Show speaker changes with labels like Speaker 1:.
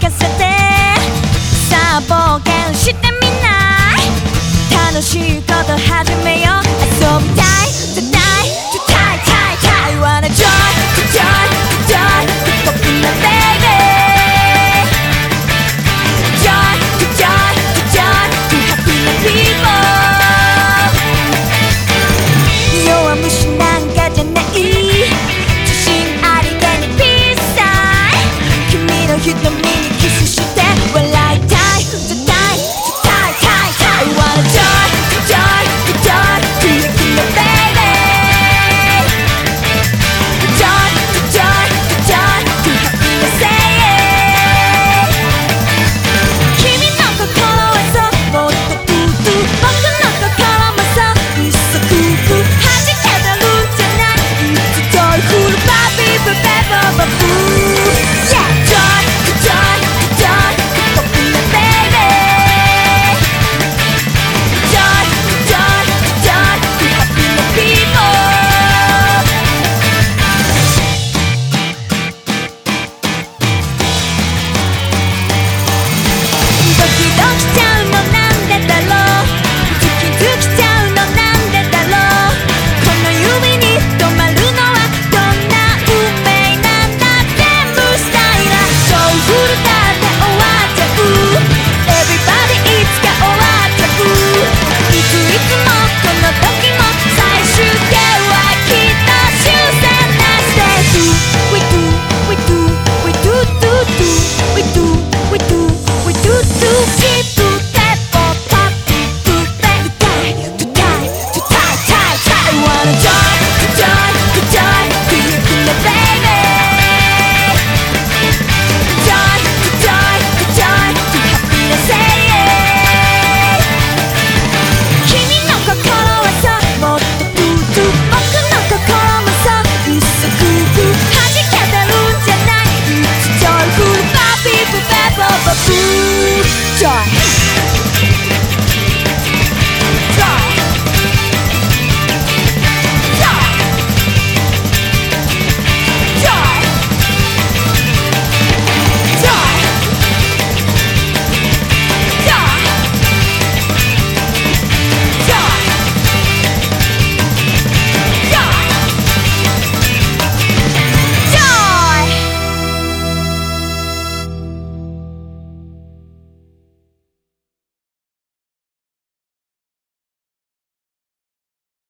Speaker 1: ستے سی تمہارے چائے